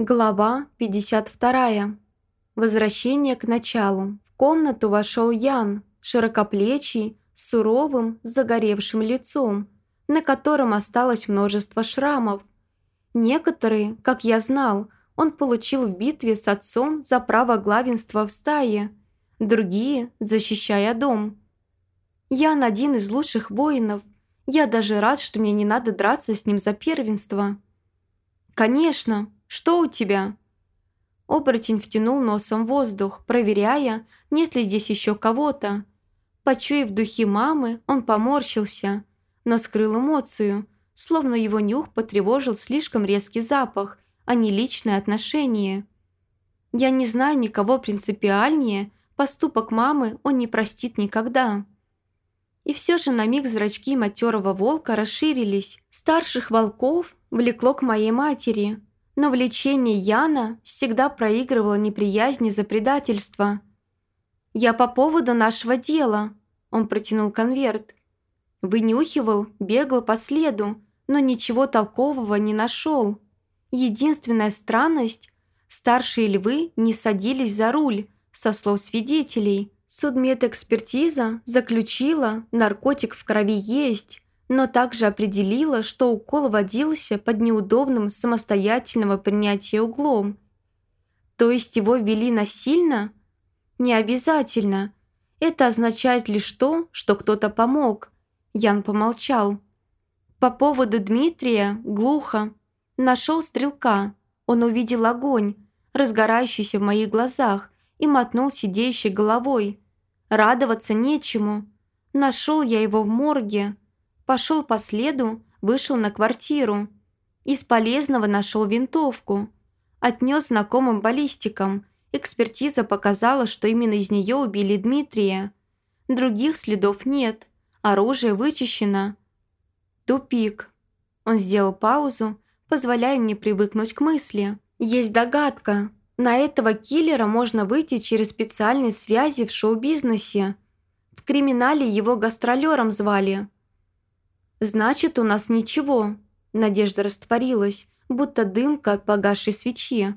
Глава 52. Возвращение к началу. В комнату вошел Ян, широкоплечий, с суровым, загоревшим лицом, на котором осталось множество шрамов. Некоторые, как я знал, он получил в битве с отцом за право главенства в стае, другие – защищая дом. Ян один из лучших воинов. Я даже рад, что мне не надо драться с ним за первенство. «Конечно», что у тебя?» Оборотень втянул носом воздух, проверяя, нет ли здесь еще кого-то. Почуяв духи мамы, он поморщился, но скрыл эмоцию, словно его нюх потревожил слишком резкий запах, а не личное отношение. Я не знаю никого принципиальнее, поступок мамы он не простит никогда. И все же на миг зрачки матерого волка расширились. Старших волков влекло к моей матери – но влечение Яна всегда проигрывало неприязни за предательство. «Я по поводу нашего дела», – он протянул конверт. Вынюхивал, бегал по следу, но ничего толкового не нашел. Единственная странность – старшие львы не садились за руль, со слов свидетелей. Судмедэкспертиза заключила, наркотик в крови есть, но также определила, что укол водился под неудобным самостоятельного принятия углом. То есть его ввели насильно? Не обязательно. Это означает лишь то, что кто-то помог. Ян помолчал. По поводу Дмитрия глухо. Нашел стрелка. Он увидел огонь, разгорающийся в моих глазах, и мотнул сидеющей головой. Радоваться нечему. Нашел я его в морге, Пошел по следу, вышел на квартиру. Из полезного нашел винтовку. Отнес знакомым баллистикам. Экспертиза показала, что именно из нее убили Дмитрия. Других следов нет. Оружие вычищено. Тупик. Он сделал паузу, позволяя мне привыкнуть к мысли. Есть догадка. На этого киллера можно выйти через специальные связи в шоу-бизнесе. В криминале его гастролером звали – «Значит, у нас ничего». Надежда растворилась, будто дымка от погасшей свечи.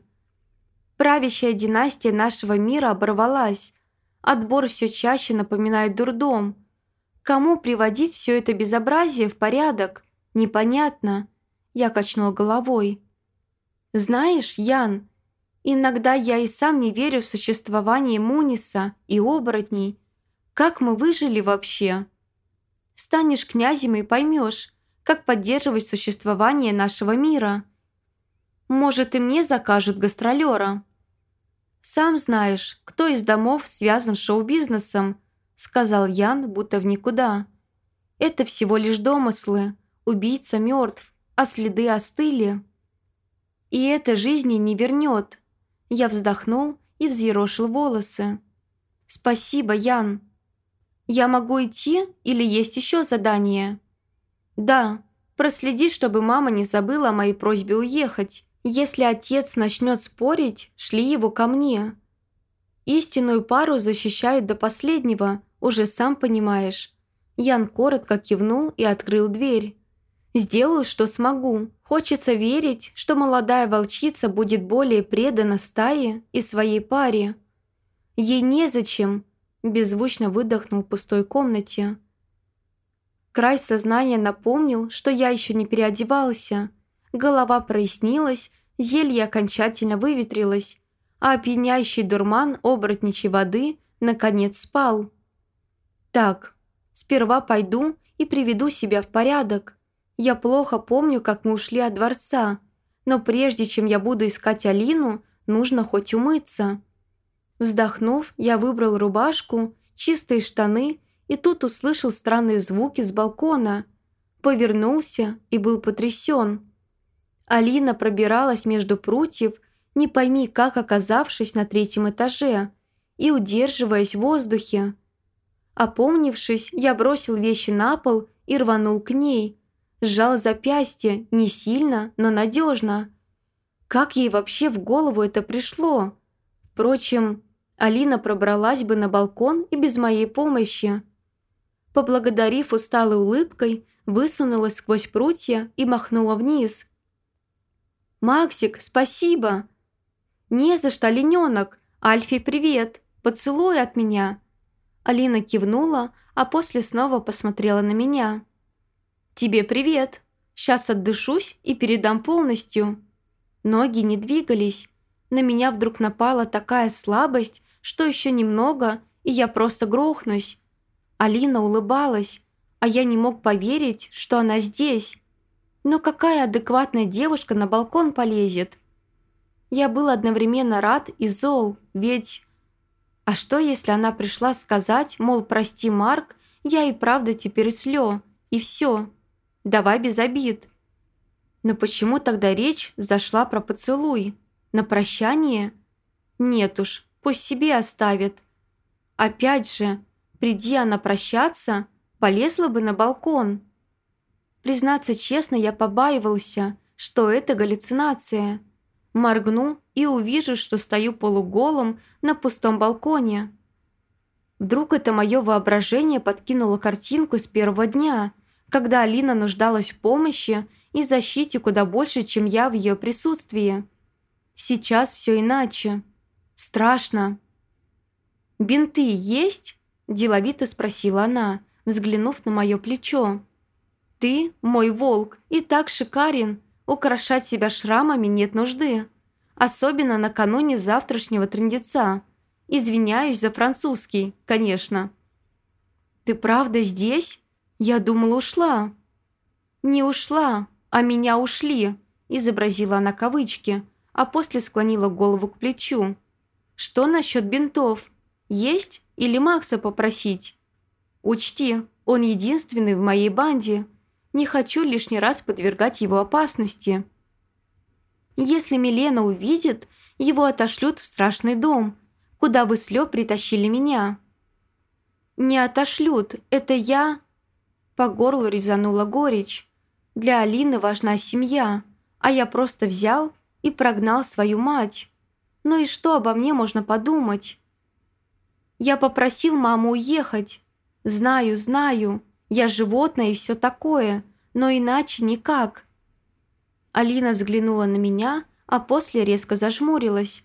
Правящая династия нашего мира оборвалась. Отбор все чаще напоминает дурдом. Кому приводить все это безобразие в порядок? Непонятно. Я качнул головой. Знаешь, Ян, иногда я и сам не верю в существование Муниса и оборотней. Как мы выжили вообще?» Станешь князем и поймешь, как поддерживать существование нашего мира. Может, и мне закажут гастролера. Сам знаешь, кто из домов связан с шоу-бизнесом, сказал Ян, будто в никуда. Это всего лишь домыслы. Убийца мертв, а следы остыли. И это жизни не вернет. Я вздохнул и взъерошил волосы. «Спасибо, Ян», «Я могу идти или есть еще задание?» «Да, проследи, чтобы мама не забыла о моей просьбе уехать. Если отец начнет спорить, шли его ко мне. Истинную пару защищают до последнего, уже сам понимаешь». Ян коротко кивнул и открыл дверь. «Сделаю, что смогу. Хочется верить, что молодая волчица будет более предана стае и своей паре. Ей незачем, беззвучно выдохнул в пустой комнате. Край сознания напомнил, что я еще не переодевался. Голова прояснилась, зелье окончательно выветрилось, а опьяняющий дурман оборотничьей воды наконец спал. Так, сперва пойду и приведу себя в порядок. Я плохо помню, как мы ушли от дворца, но прежде чем я буду искать Алину, нужно хоть умыться. Вздохнув, я выбрал рубашку, чистые штаны и тут услышал странные звуки с балкона. Повернулся и был потрясен. Алина пробиралась между прутьев, не пойми как оказавшись на третьем этаже, и удерживаясь в воздухе. Опомнившись, я бросил вещи на пол и рванул к ней. Сжал запястье, не сильно, но надежно. Как ей вообще в голову это пришло? Впрочем, Алина пробралась бы на балкон и без моей помощи. Поблагодарив усталой улыбкой, высунулась сквозь прутья и махнула вниз. «Максик, спасибо!» «Не за что, олененок! Альфи, привет! Поцелуй от меня!» Алина кивнула, а после снова посмотрела на меня. «Тебе привет! Сейчас отдышусь и передам полностью». Ноги не двигались. На меня вдруг напала такая слабость, что еще немного, и я просто грохнусь. Алина улыбалась, а я не мог поверить, что она здесь. Но какая адекватная девушка на балкон полезет? Я был одновременно рад и зол, ведь... А что, если она пришла сказать, мол, прости, Марк, я и правда теперь слё, и все. Давай без обид. Но почему тогда речь зашла про поцелуй? На прощание? Нет уж, пусть себе оставит. Опять же, приди она прощаться, полезла бы на балкон. Признаться честно, я побаивался, что это галлюцинация. Моргну и увижу, что стою полуголым на пустом балконе. Вдруг это мое воображение подкинуло картинку с первого дня, когда Алина нуждалась в помощи и защите куда больше, чем я в ее присутствии. Сейчас все иначе. Страшно. «Бинты есть?» – деловито спросила она, взглянув на мое плечо. «Ты, мой волк, и так шикарен. Украшать себя шрамами нет нужды. Особенно накануне завтрашнего трындеца. Извиняюсь за французский, конечно». «Ты правда здесь? Я думала, ушла». «Не ушла, а меня ушли», – изобразила она кавычки, а после склонила голову к плечу. «Что насчет бинтов? Есть или Макса попросить?» «Учти, он единственный в моей банде. Не хочу лишний раз подвергать его опасности». «Если Милена увидит, его отошлют в страшный дом, куда вы с притащили меня». «Не отошлют, это я...» По горлу резанула горечь. «Для Алины важна семья, а я просто взял и прогнал свою мать. Ну и что обо мне можно подумать? Я попросил маму уехать. Знаю, знаю, я животное и все такое, но иначе никак. Алина взглянула на меня, а после резко зажмурилась.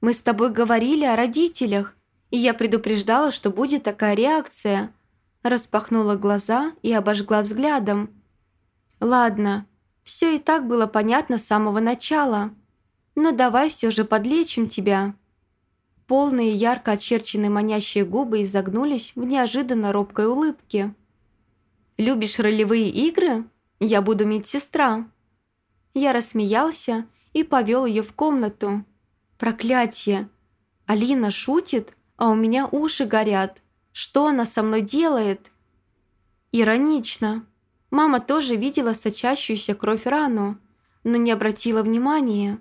«Мы с тобой говорили о родителях, и я предупреждала, что будет такая реакция». Распахнула глаза и обожгла взглядом. «Ладно, все и так было понятно с самого начала. Но давай все же подлечим тебя». Полные ярко очерченные манящие губы изогнулись в неожиданно робкой улыбке. «Любишь ролевые игры? Я буду медсестра». Я рассмеялся и повел ее в комнату. Проклятие! Алина шутит, а у меня уши горят. Что она со мной делает? Иронично. Мама тоже видела сочащуюся кровь рану, но не обратила внимания.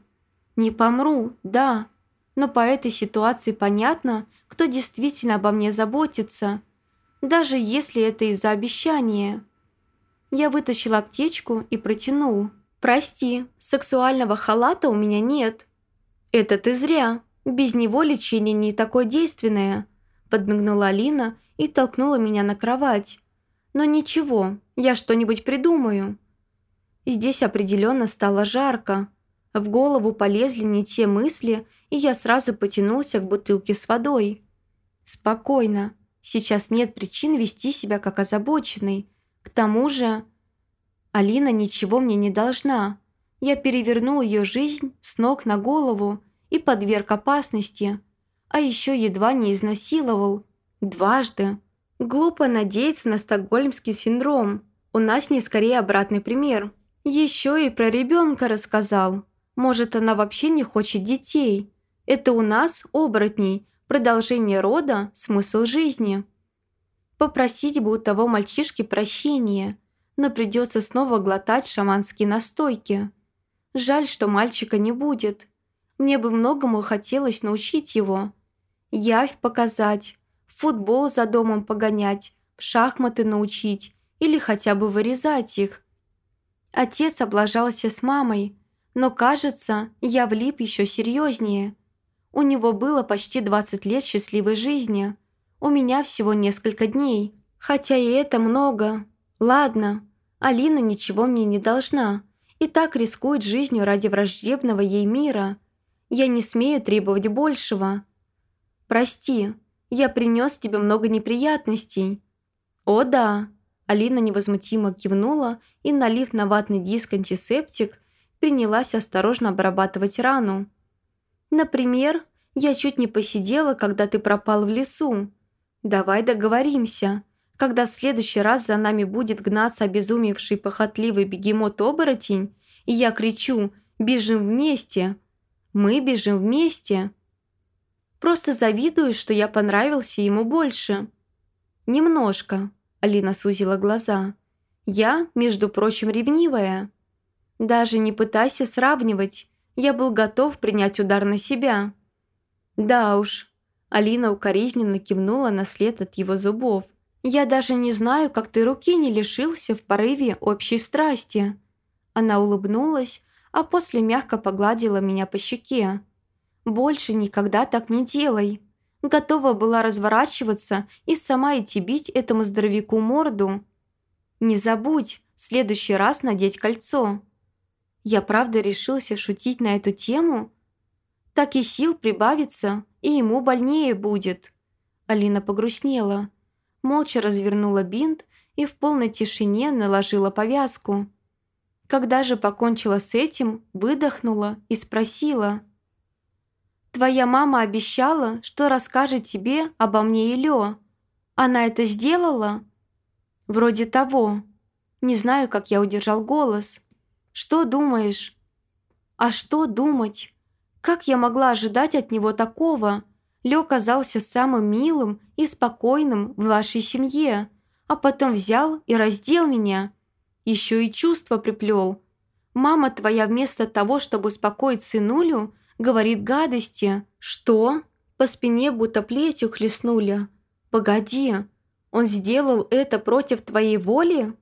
Не помру, да, но по этой ситуации понятно, кто действительно обо мне заботится, даже если это из-за обещания. Я вытащил аптечку и протянул. «Прости, сексуального халата у меня нет». «Это ты зря. Без него лечение не такое действенное», подмигнула Алина и толкнула меня на кровать. «Но ничего, я что-нибудь придумаю». Здесь определенно стало жарко. В голову полезли не те мысли, и я сразу потянулся к бутылке с водой. «Спокойно. Сейчас нет причин вести себя как озабоченный. К тому же...» Алина ничего мне не должна. Я перевернул ее жизнь с ног на голову и подверг опасности. А еще едва не изнасиловал. Дважды. Глупо надеяться на стокгольмский синдром. У нас не скорее обратный пример. Еще и про ребенка рассказал. Может, она вообще не хочет детей. Это у нас, оборотней, продолжение рода – смысл жизни. Попросить бы у того мальчишки прощения, но придется снова глотать шаманские настойки. Жаль, что мальчика не будет. Мне бы многому хотелось научить его. Явь показать, футбол за домом погонять, в шахматы научить или хотя бы вырезать их. Отец облажался с мамой, но, кажется, я влип еще серьезнее. У него было почти 20 лет счастливой жизни. У меня всего несколько дней. Хотя и это много. Ладно, Алина ничего мне не должна. и так рискует жизнью ради враждебного ей мира. Я не смею требовать большего. Прости, я принес тебе много неприятностей. О да, Алина невозмутимо кивнула и, налив на ватный диск антисептик, принялась осторожно обрабатывать рану. Например, я чуть не посидела, когда ты пропал в лесу. Давай договоримся. Когда в следующий раз за нами будет гнаться обезумевший похотливый бегемот-оборотень, и я кричу «Бежим вместе!» Мы бежим вместе. Просто завидую, что я понравился ему больше. Немножко, Алина сузила глаза. Я, между прочим, ревнивая. Даже не пытайся сравнивать. Я был готов принять удар на себя. Да уж. Алина укоризненно кивнула на след от его зубов. «Я даже не знаю, как ты руки не лишился в порыве общей страсти». Она улыбнулась, а после мягко погладила меня по щеке. «Больше никогда так не делай». Готова была разворачиваться и сама идти бить этому здоровяку морду. «Не забудь, в следующий раз надеть кольцо». Я правда решился шутить на эту тему? Так и сил прибавится, и ему больнее будет. Алина погрустнела молча развернула бинт и в полной тишине наложила повязку. Когда же покончила с этим, выдохнула и спросила. «Твоя мама обещала, что расскажет тебе обо мне и Лё. Она это сделала?» «Вроде того. Не знаю, как я удержал голос. Что думаешь?» «А что думать? Как я могла ожидать от него такого?» Лё казался самым милым и спокойным в вашей семье, а потом взял и раздел меня. Еще и чувства приплел. Мама твоя вместо того, чтобы успокоить сынулю, говорит гадости. Что? По спине будто плетью хлестнули. Погоди, он сделал это против твоей воли?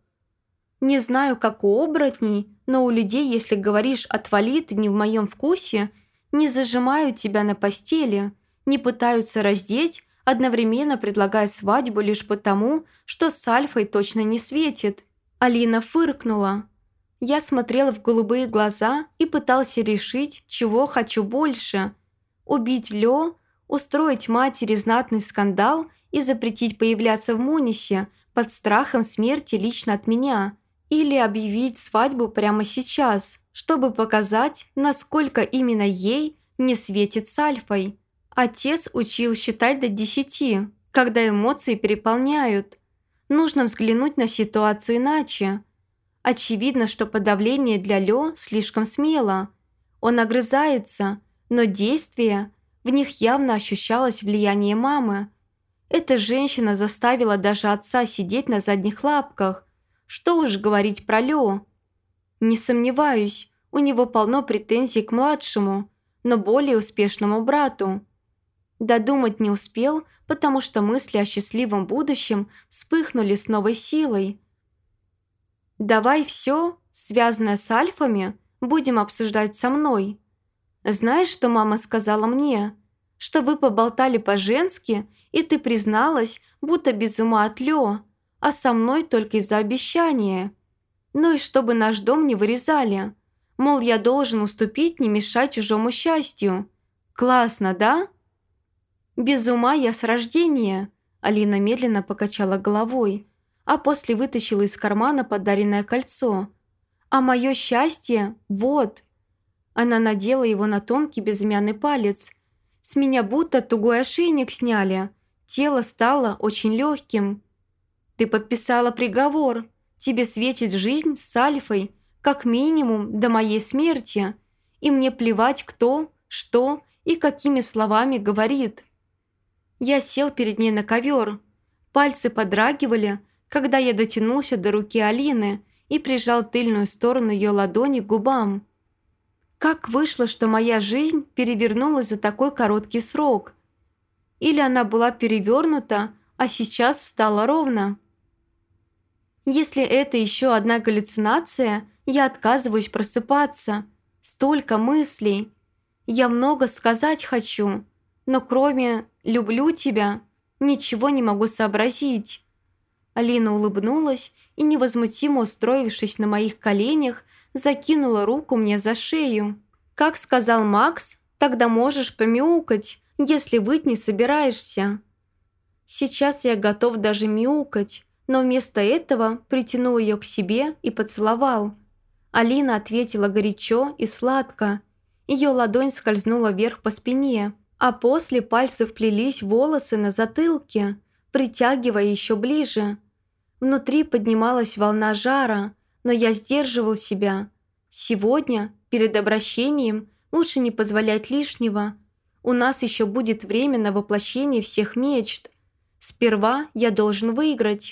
Не знаю, как у оборотней, но у людей, если говоришь «отвали, ты не в моем вкусе», не зажимают тебя на постели – не пытаются раздеть, одновременно предлагая свадьбу лишь потому, что с Альфой точно не светит. Алина фыркнула. Я смотрела в голубые глаза и пытался решить, чего хочу больше. Убить Лё, устроить матери знатный скандал и запретить появляться в Мунисе под страхом смерти лично от меня. Или объявить свадьбу прямо сейчас, чтобы показать, насколько именно ей не светит с Альфой. Отец учил считать до десяти, когда эмоции переполняют. Нужно взглянуть на ситуацию иначе. Очевидно, что подавление для Лё слишком смело. Он огрызается, но действие, в них явно ощущалось влияние мамы. Эта женщина заставила даже отца сидеть на задних лапках. Что уж говорить про Лё. Не сомневаюсь, у него полно претензий к младшему, но более успешному брату. Додумать не успел, потому что мысли о счастливом будущем вспыхнули с новой силой. «Давай все, связанное с альфами, будем обсуждать со мной. Знаешь, что мама сказала мне? Что вы поболтали по-женски, и ты призналась, будто без ума от Лё, а со мной только из-за обещания. Ну и чтобы наш дом не вырезали. Мол, я должен уступить, не мешать чужому счастью. Классно, да?» «Без ума я с рождения», – Алина медленно покачала головой, а после вытащила из кармана подаренное кольцо. «А мое счастье – вот». Она надела его на тонкий безымянный палец. С меня будто тугой ошейник сняли. Тело стало очень легким. «Ты подписала приговор. Тебе светит жизнь с Альфой, как минимум до моей смерти. И мне плевать, кто, что и какими словами говорит». Я сел перед ней на ковер. Пальцы подрагивали, когда я дотянулся до руки Алины и прижал тыльную сторону ее ладони к губам. Как вышло, что моя жизнь перевернулась за такой короткий срок? Или она была перевернута, а сейчас встала ровно? Если это еще одна галлюцинация, я отказываюсь просыпаться. Столько мыслей. Я много сказать хочу, но кроме «люблю тебя» ничего не могу сообразить». Алина улыбнулась и, невозмутимо устроившись на моих коленях, закинула руку мне за шею. «Как сказал Макс, тогда можешь помяукать, если выть не собираешься». Сейчас я готов даже мяукать, но вместо этого притянул ее к себе и поцеловал. Алина ответила горячо и сладко. Ее ладонь скользнула вверх по спине, а после пальцы вплелись в волосы на затылке, притягивая еще ближе. Внутри поднималась волна жара, но я сдерживал себя. Сегодня, перед обращением, лучше не позволять лишнего. У нас еще будет время на воплощение всех мечт. Сперва я должен выиграть.